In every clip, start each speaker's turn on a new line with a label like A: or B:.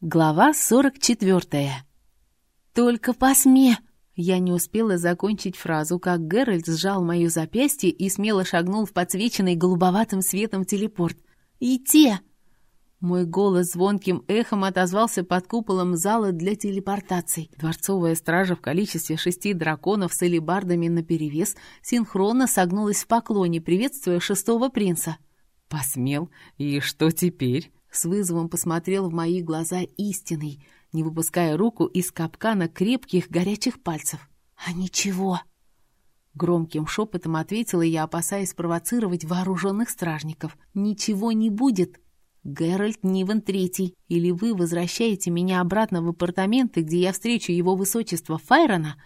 A: Глава 44. «Только посме!» Я не успела закончить фразу, как Геральт сжал мое запястье и смело шагнул в подсвеченный голубоватым светом телепорт. «И те!» Мой голос звонким эхом отозвался под куполом зала для телепортаций. Дворцовая стража в количестве шести драконов с элебардами наперевес синхронно согнулась в поклоне, приветствуя шестого принца.
B: «Посмел? И что теперь?»
A: С вызовом посмотрел в мои глаза истинный, не выпуская руку из капкана крепких горячих пальцев. «А ничего!» Громким шепотом ответила я, опасаясь провоцировать вооруженных стражников. «Ничего не будет!» «Геральт Нивен Третий, или вы возвращаете меня обратно в апартаменты, где я встречу его высочество Файрона,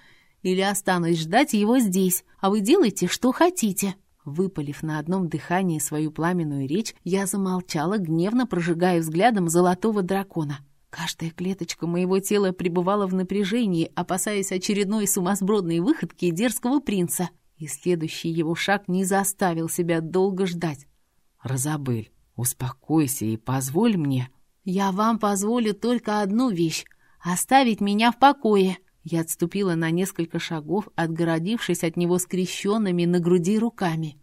A: или останусь ждать его здесь, а вы делайте, что хотите!» Выпалив на одном дыхании свою пламенную речь, я замолчала, гневно прожигая взглядом золотого дракона. Каждая клеточка моего тела пребывала в напряжении, опасаясь очередной сумасбродной выходки дерзкого принца. И следующий его шаг не заставил себя долго ждать.
B: «Розабель, успокойся и позволь мне...»
A: «Я вам позволю только одну вещь — оставить меня в покое», я отступила на несколько шагов, отгородившись от него скрещенными на груди руками.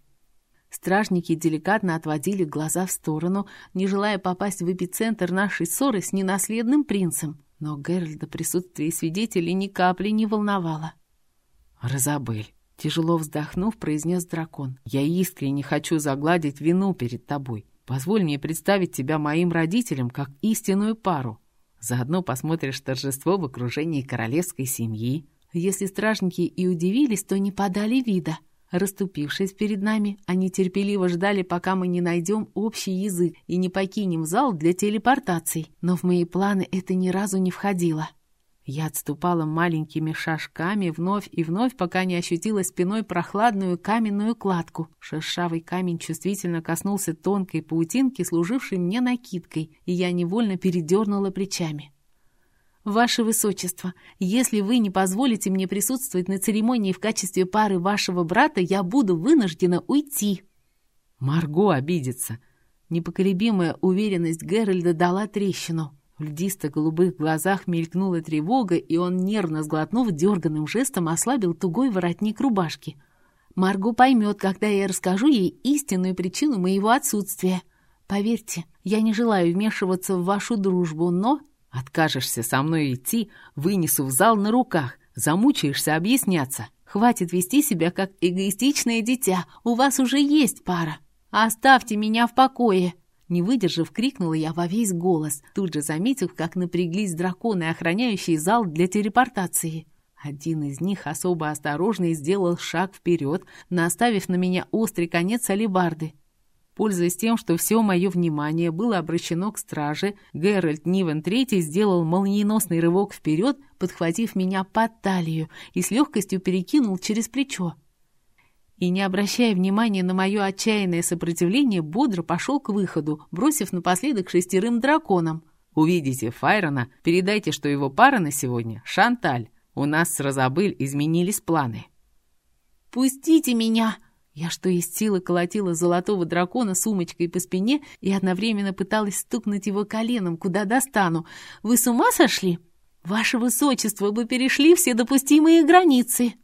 A: Стражники деликатно отводили глаза в сторону, не желая попасть в эпицентр нашей ссоры с ненаследным принцем. Но Геральда присутствие свидетелей ни капли не волновало.
B: «Розабель», — тяжело вздохнув, произнес дракон, — «я искренне хочу загладить вину перед тобой. Позволь мне представить тебя моим родителям как истинную пару. Заодно посмотришь торжество в окружении королевской семьи.
A: Если стражники и удивились, то не подали вида. Раступившись перед нами, они терпеливо ждали, пока мы не найдем общий язык и не покинем зал для телепортаций. Но в мои планы это ни разу не входило. Я отступала маленькими шажками вновь и вновь, пока не ощутила спиной прохладную каменную кладку. Шершавый камень чувствительно коснулся тонкой паутинки, служившей мне накидкой, и я невольно передернула плечами. «Ваше Высочество, если вы не позволите мне присутствовать на церемонии в качестве пары вашего брата, я буду вынуждена уйти».
B: «Марго обидится».
A: Непоколебимая уверенность Геральда дала трещину. В льдисто-голубых глазах мелькнула тревога, и он, нервно сглотнув, дерганным жестом ослабил тугой воротник рубашки. «Марго поймет, когда я расскажу ей истинную причину моего отсутствия. Поверьте, я не желаю вмешиваться в вашу дружбу, но...»
B: «Откажешься со мной идти, вынесу в зал на руках, замучаешься объясняться.
A: Хватит вести себя как эгоистичное дитя, у вас уже есть пара. Оставьте меня в покое!» Не выдержав, крикнула я во весь голос, тут же заметив, как напряглись драконы, охраняющие зал для телепортации. Один из них особо осторожно сделал шаг вперед, наставив на меня острый конец алебарды. Пользуясь тем, что все мое внимание было обращено к страже, Геральт Нивен III сделал молниеносный рывок вперед, подхватив меня под талию и с легкостью перекинул через плечо и, не обращая внимания на мое отчаянное сопротивление, бодро пошел к выходу, бросив напоследок шестерым драконам.
B: «Увидите Файрона, передайте, что его пара на сегодня — Шанталь. У нас с Розабель изменились планы».
A: «Пустите меня!» Я что из силы колотила золотого дракона сумочкой по спине и одновременно пыталась стукнуть его коленом, куда достану. «Вы с ума сошли? Ваше Высочество, вы перешли все допустимые границы!»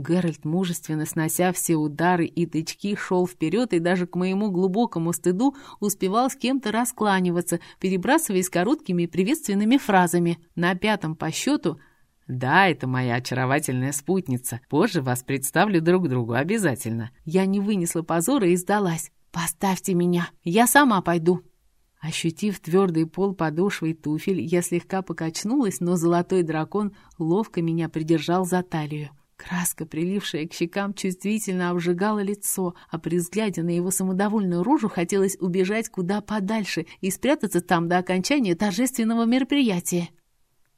A: Геральт, мужественно снося все удары и тычки, шел вперед и даже к моему глубокому стыду успевал с кем-то раскланиваться, перебрасываясь короткими приветственными фразами. На пятом по счету
B: «Да, это моя очаровательная спутница. Позже вас представлю друг другу обязательно».
A: Я не вынесла позора и сдалась. «Поставьте меня, я сама пойду». Ощутив твердый пол подошвой туфель, я слегка покачнулась, но золотой дракон ловко меня придержал за талию. Краска, прилившая к щекам, чувствительно обжигала лицо, а при взгляде на его самодовольную рожу хотелось убежать куда подальше и спрятаться там до окончания торжественного мероприятия.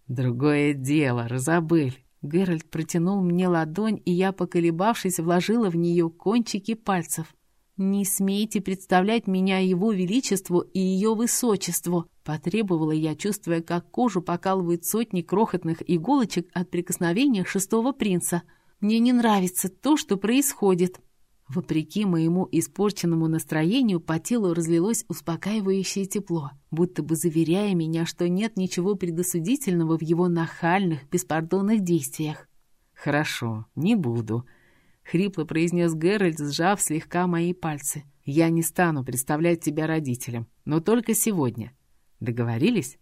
B: «Другое дело, Розабель!» Геральт протянул мне ладонь, и я, поколебавшись, вложила в нее кончики пальцев. «Не смейте представлять меня его величеству и ее высочеству!» Потребовала я, чувствуя, как кожу покалывают сотни крохотных иголочек от прикосновения шестого принца. «Мне не нравится то, что происходит».
A: Вопреки моему испорченному настроению, по телу разлилось успокаивающее тепло, будто бы заверяя меня, что нет ничего предосудительного в его нахальных, беспардонных действиях.
B: «Хорошо, не буду», — хрипло произнес Геральт, сжав слегка мои пальцы. «Я не стану представлять тебя родителям, но только сегодня. Договорились?»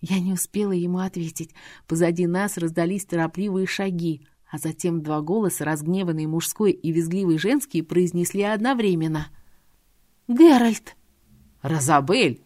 A: Я не успела ему ответить. Позади нас раздались торопливые шаги, а затем два голоса, разгневанный мужской и визгливый женский, произнесли одновременно. «Геральт!»
B: «Розабель!»